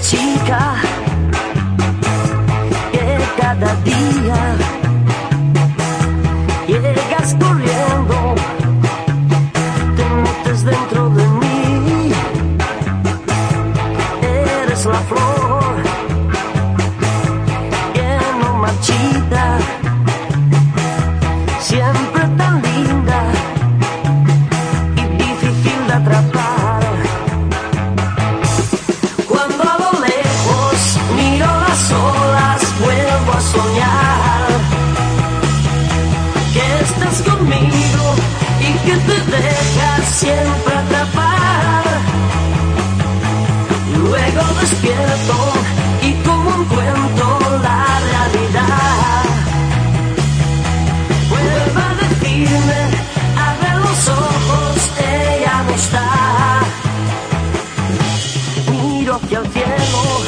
chica que cada día llegas corriendo, te metes dentro de mí, eres la flor estás conmigo y que te dejas siempre atrapar. Luego despierto y como encuentro la realidad. Vuelve a decirme, abre los ojos, ella no está miro hacia el cielo,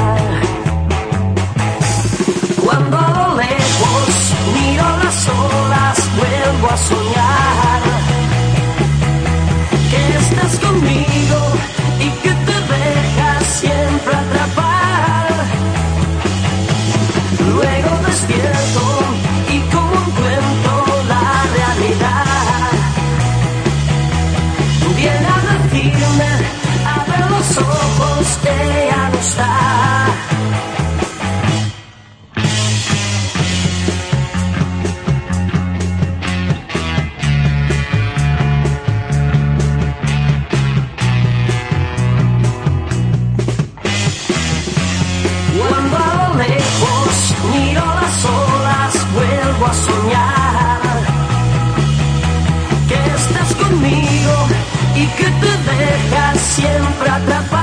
siempre atrapar.